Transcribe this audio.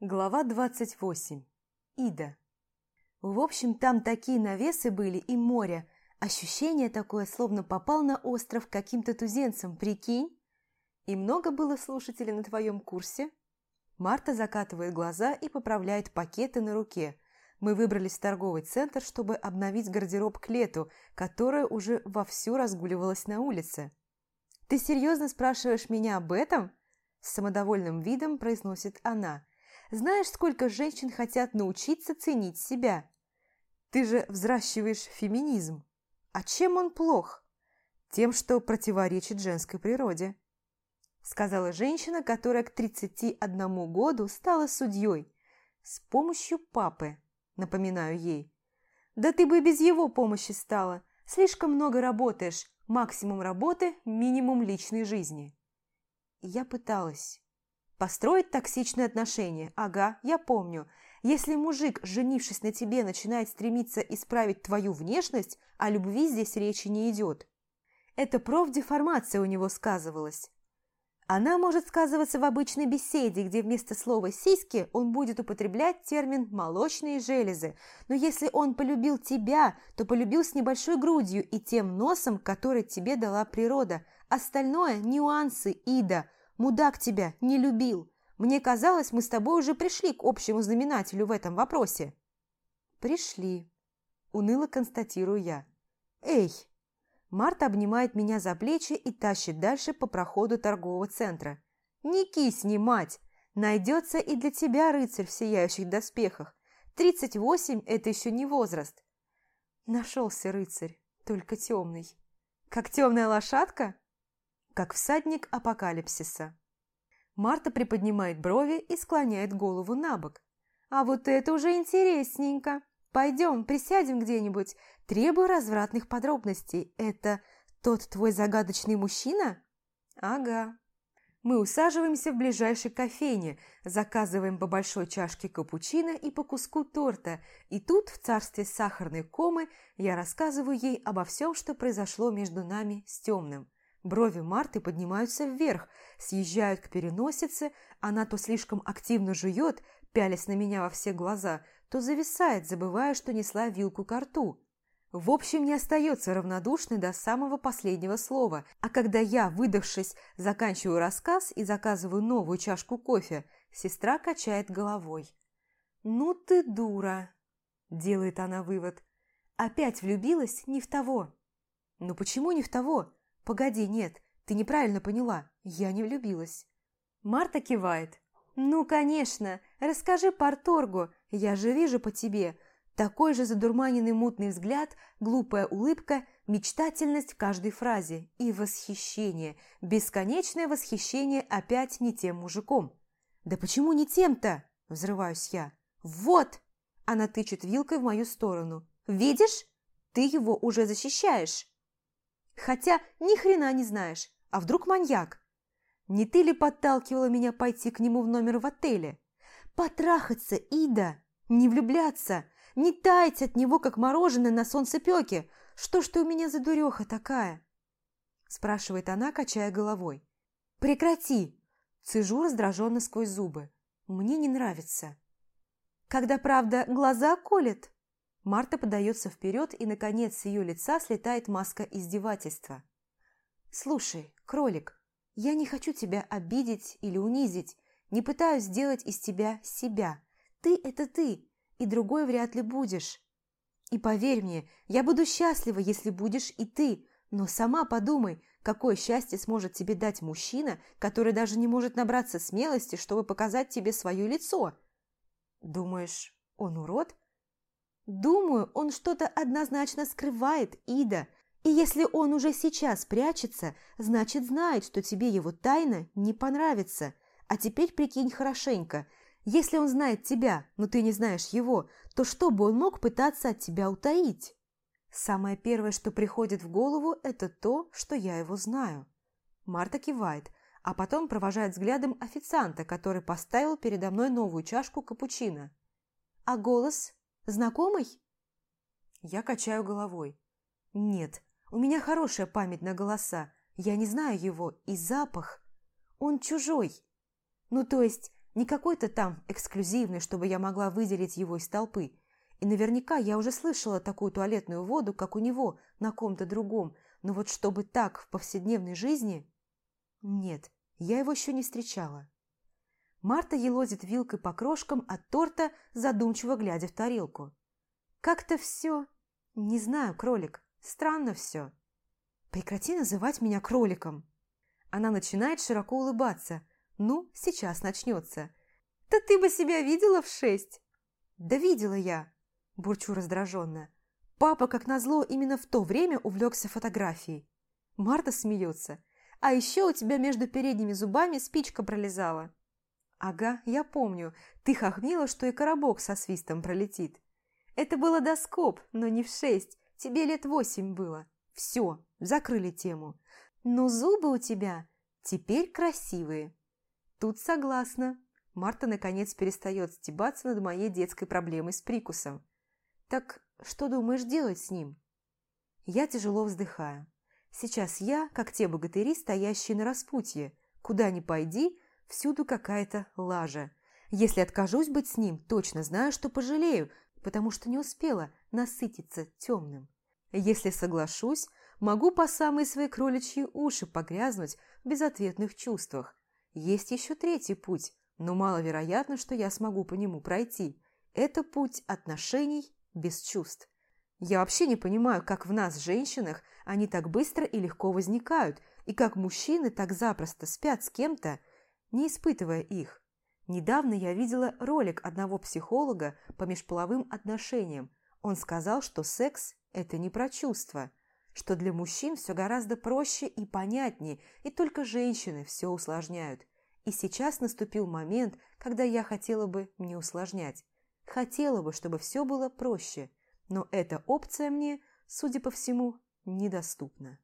Глава 28. Ида. В общем, там такие навесы были и море. Ощущение такое, словно попал на остров каким-то туземцем, прикинь? И много было слушателей на твоем курсе? Марта закатывает глаза и поправляет пакеты на руке. Мы выбрались в торговый центр, чтобы обновить гардероб к лету, которое уже вовсю разгуливалось на улице. «Ты серьезно спрашиваешь меня об этом?» С самодовольным видом произносит она – знаешь, сколько женщин хотят научиться ценить себя? Ты же взращиваешь феминизм. А чем он плох? Тем, что противоречит женской природе. Сказала женщина, которая к 31 году стала судьей. С помощью папы, напоминаю ей. Да ты бы без его помощи стала. Слишком много работаешь. Максимум работы, минимум личной жизни. Я пыталась. Построить токсичные отношения. Ага, я помню. Если мужик, женившись на тебе, начинает стремиться исправить твою внешность, о любви здесь речи не идет. Это профдеформация у него сказывалась. Она может сказываться в обычной беседе, где вместо слова «сиськи» он будет употреблять термин «молочные железы». Но если он полюбил тебя, то полюбил с небольшой грудью и тем носом, который тебе дала природа. Остальное – нюансы, Ида – Мудак тебя не любил. Мне казалось, мы с тобой уже пришли к общему знаменателю в этом вопросе». «Пришли», – уныло констатирую я. «Эй!» Марта обнимает меня за плечи и тащит дальше по проходу торгового центра. «Не кисни, мать! Найдется и для тебя рыцарь в сияющих доспехах. Тридцать восемь – это еще не возраст». Нашелся рыцарь, только темный. «Как темная лошадка?» Как всадник апокалипсиса. Марта приподнимает брови и склоняет голову на бок. «А вот это уже интересненько. Пойдем, присядем где-нибудь. Требую развратных подробностей. Это тот твой загадочный мужчина?» «Ага». Мы усаживаемся в ближайшей кофейне, заказываем по большой чашке капучино и по куску торта, и тут, в царстве сахарной комы, я рассказываю ей обо всем, что произошло между нами с темным. Брови Марты поднимаются вверх, съезжают к переносице, она то слишком активно жует, пялясь на меня во все глаза, то зависает, забывая, что несла вилку к рту. В общем, не остается равнодушной до самого последнего слова, а когда я, выдохшись, заканчиваю рассказ и заказываю новую чашку кофе, сестра качает головой. «Ну ты дура!» – делает она вывод. «Опять влюбилась не в того». «Ну почему не в того?» «Погоди, нет, ты неправильно поняла, я не влюбилась». Марта кивает. «Ну, конечно, расскажи Парторгу, я же вижу по тебе. Такой же задурманенный мутный взгляд, глупая улыбка, мечтательность в каждой фразе и восхищение, бесконечное восхищение опять не тем мужиком». «Да почему не тем-то?» – взрываюсь я. «Вот!» – она тычет вилкой в мою сторону. «Видишь? Ты его уже защищаешь!» Хотя ни хрена не знаешь. А вдруг маньяк? Не ты ли подталкивала меня пойти к нему в номер в отеле? Потрахаться, Ида! Не влюбляться! Не таять от него, как мороженое на солнцепёке! Что ж ты у меня за дуреха такая?» Спрашивает она, качая головой. «Прекрати!» Цежу раздраженно сквозь зубы. «Мне не нравится». «Когда, правда, глаза колет?» Марта подается вперед, и, наконец, с ее лица слетает маска издевательства. «Слушай, кролик, я не хочу тебя обидеть или унизить, не пытаюсь сделать из тебя себя. Ты – это ты, и другой вряд ли будешь. И поверь мне, я буду счастлива, если будешь и ты, но сама подумай, какое счастье сможет тебе дать мужчина, который даже не может набраться смелости, чтобы показать тебе свое лицо. Думаешь, он урод? Думаю, он что-то однозначно скрывает, Ида. И если он уже сейчас прячется, значит знает, что тебе его тайна не понравится. А теперь прикинь хорошенько. Если он знает тебя, но ты не знаешь его, то что бы он мог пытаться от тебя утаить? Самое первое, что приходит в голову, это то, что я его знаю. Марта кивает, а потом провожает взглядом официанта, который поставил передо мной новую чашку капучино. А голос Знакомый?» Я качаю головой. «Нет, у меня хорошая память на голоса. Я не знаю его, и запах. Он чужой. Ну, то есть, Не какой-то там эксклюзивный, чтобы я могла выделить его из толпы. И наверняка я уже слышала такую туалетную воду, как у него, на ком-то другом. Но вот чтобы так в повседневной жизни... Нет, я его еще не встречала. Марта елозит вилкой по крошкам от торта, задумчиво глядя в тарелку. Как-то все... Не знаю, кролик. Странно все. Прекрати называть меня кроликом. Она начинает широко улыбаться. Ну, сейчас начнется. Да ты бы себя видела в шесть? Да видела я, бурчу раздраженно. Папа, как назло, именно в то время увлекся фотографией. Марта смеется. А еще у тебя между передними зубами спичка пролезала. «Ага, я помню. Ты хохмила, что и коробок со свистом пролетит. Это было доскоп, но не в шесть. Тебе лет восемь было. Все, закрыли тему. Но зубы у тебя теперь красивые». Тут согласна. Марта наконец перестает стебаться над моей детской проблемой с прикусом. «Так что думаешь делать с ним?» Я тяжело вздыхаю. Сейчас я, как те богатыри, стоящие на распутье. Куда ни пойди, Всюду какая-то лажа. Если откажусь быть с ним, точно знаю, что пожалею, потому что не успела насытиться темным. Если соглашусь, могу по самые свои кроличьи уши погрязнуть в безответных чувствах. Есть еще третий путь, но маловероятно, что я смогу по нему пройти. Это путь отношений без чувств. Я вообще не понимаю, как в нас, женщинах, они так быстро и легко возникают, и как мужчины так запросто спят с кем-то, не испытывая их. Недавно я видела ролик одного психолога по межполовым отношениям. Он сказал, что секс – это не про чувства, что для мужчин все гораздо проще и понятнее, и только женщины все усложняют. И сейчас наступил момент, когда я хотела бы не усложнять. Хотела бы, чтобы все было проще, но эта опция мне, судя по всему, недоступна.